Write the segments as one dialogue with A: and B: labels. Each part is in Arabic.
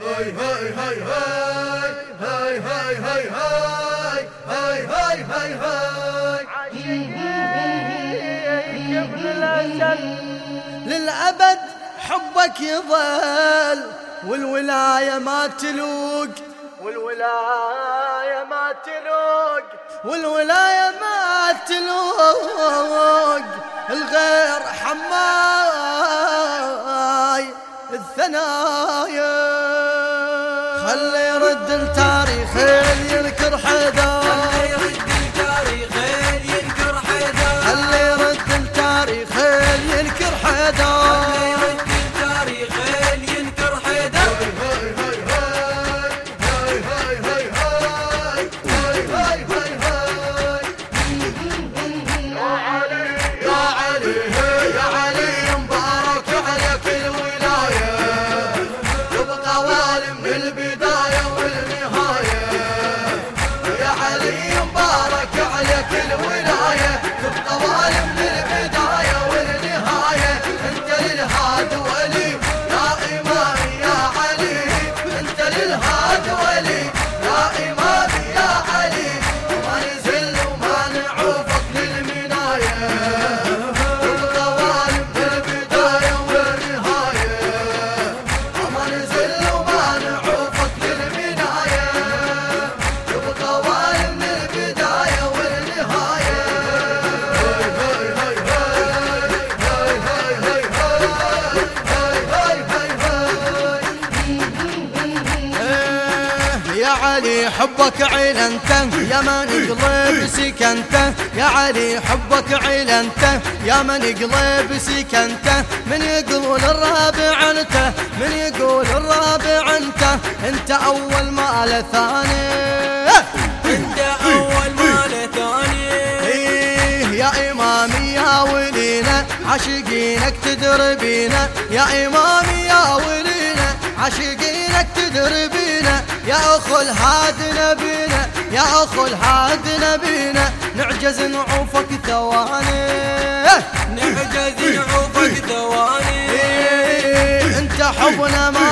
A: هاي هاي هاي هاي هاي هاي هاي هاي هاي هاي هاي هاي للأبد حبك يظل والولاية ما تلوق والولاية ما تلوق والولاية ما تلوق الغير حماي الثنايا خيل ينكر حدا حبك عيلنته يا من قلب سكنته يا علي حبك عيلنته يا من قلب سكنته من يقول الرابع انت من يقول الرابع انت. انت أول ما ثاني.
B: انت أول مال ثاني.
A: إيه يا إمامي يا ولينا عاشقينك تدربينا. يا إمامي يا ولينا عاشقينك تدربينا يا أخو الهاد نبينا يا أخو الهاد نبينا نعجز نعوفك ثواني.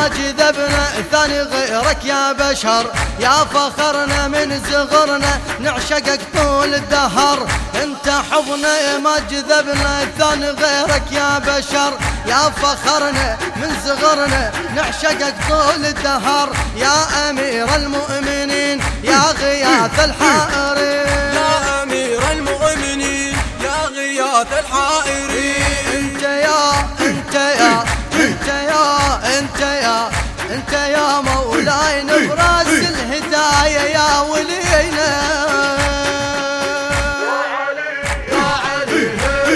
A: جذبنا ثاني غيرك يا بشر. يا فخرنا من صغرنا نعشقك طول الدهر. انت حبنا ما جذبنا ثاني غيرك يا بشر. يا فخرنا من صغرنا نعشقك طول الدهر. يا أمير المؤمنين يا غياث الحائرين.
B: يا أمير المؤمنين يا غياث الحائرين.
A: انت يا انت يا انت يا. انت يا انت يا مولاي نبراس الهداية يا ولينا. يا علي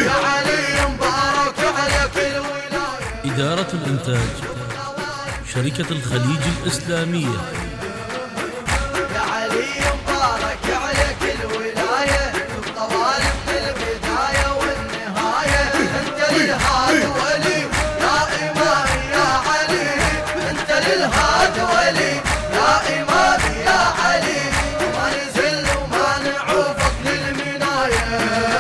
A: يا علي مبارك عليك الولاية
C: إدارة الإنتاج شركة الخليج الإسلامية.
A: fire.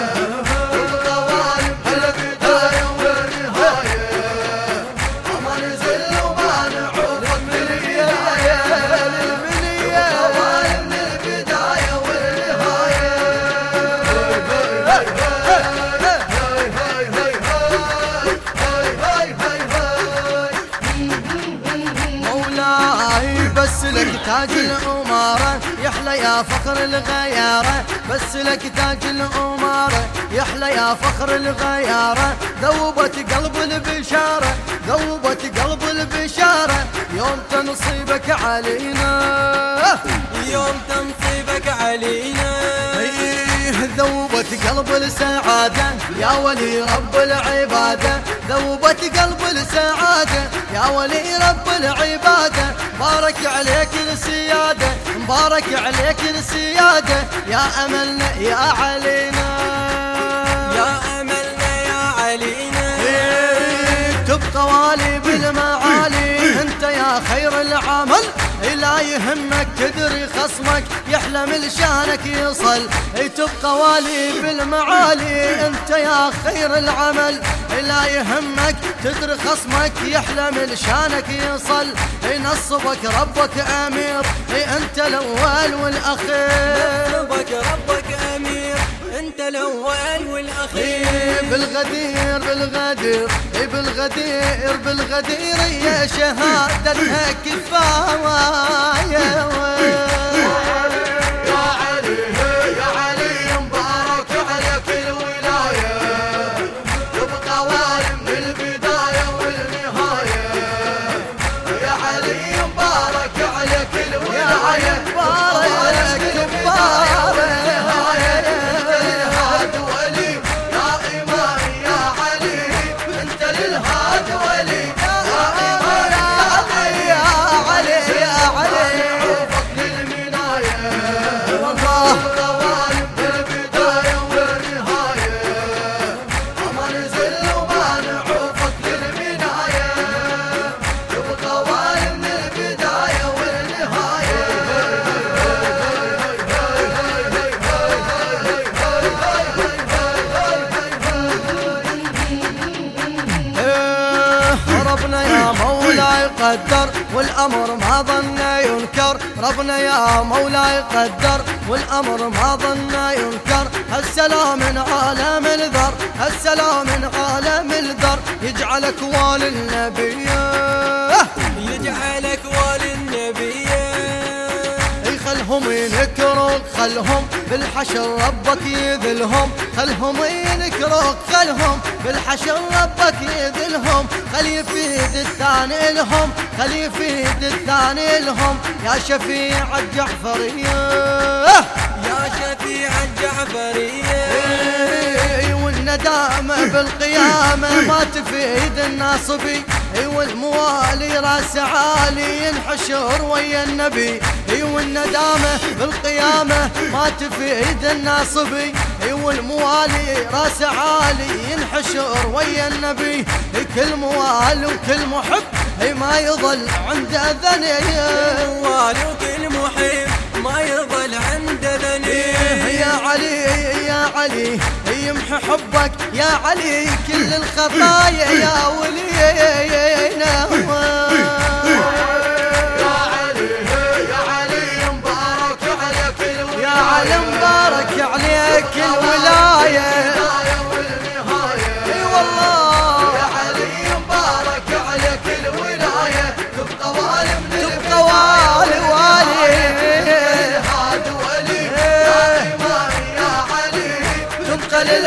A: يا فخر الغيارة بس لك تاج الأمارة. يحلى يا فخر الغيارة ذوبت قلب البشارة. ذوبت قلب البشارة. يوم تنصيبك علينا
B: يوم تنصيبك علينا.
A: إيه ذوبت قلب السعادة يا ولي رب العبادة. ذوبت قلب السعادة يا ولي رب العبادة. بارك عليك السيادة مبارك عليك السيادة. يا أملنا يا علينا.
B: يا أملنا يا علينا.
A: إيه تبقى والي بالمعالي انت يا خير العمل لا يهمك تدري خصمك يحلم لشانك يصل. تبقى والي بالمعالي أنت يا خير العمل. لا يهمك تدري خصمك يحلم لشانك يصل. ينصبك ربك أمير أنت الأول والأخير.
B: ربك ربك انت الأول والاخير.
A: بالغدير بالغدير. بالغدير بالغدير. يا شهادتها كفاية. قدر والأمر ما ظن ينكر. ربنا يا مولاي قدر والأمر ما ظن ينكر. السلام من عالم الذر السلام من عالم الذر. يجعلك والي النبي
B: يجعلك والي النبي
A: خلهم ينكروك خلهم بالحشر ربك يذلهم. خلهم ينكروك خلهم بالحشر ربك يذلهم. خل يفيد الثاني لهم خل يفيد الثاني لهم. يا شفيع الجعفرية.
B: يا شفيع الجعفرية.
A: والندامة بالقيامة ما تفيد الناصبي والموالي راس عالي ينحشر ويا النبي. والندامة بالقيامة ما تفيد الناصبي والموالي راس عالي ينحشر ويا النبي. كل موالي وكل محب ما يظل عند ذني
B: موالي وكل محب ما يظل عند ذني
A: يا علي يا علي. يمحي حبك يا علي كل الخطايا يا ولينا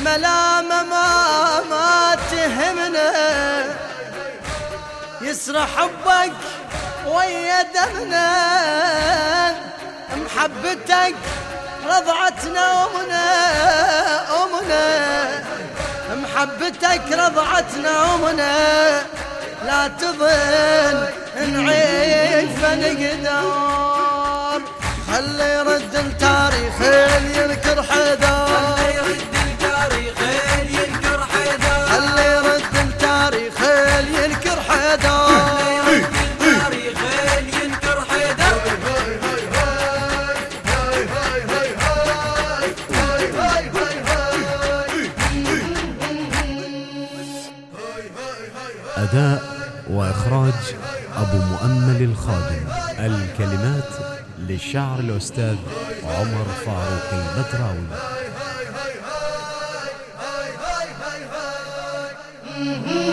A: الملامة ما ما تهمنا. يسرح حبك ويا دمنا. محبتك رضعتنا أمنا أمنا. محبتك رضعتنا أمنا لا تظن نعيش فنقدر خلي يرد التاريخ يذكر حدار
D: أبو مؤمل الخادم الكلمات للشعر الأستاذ عمر فاروق البتراوي Mm-hmm.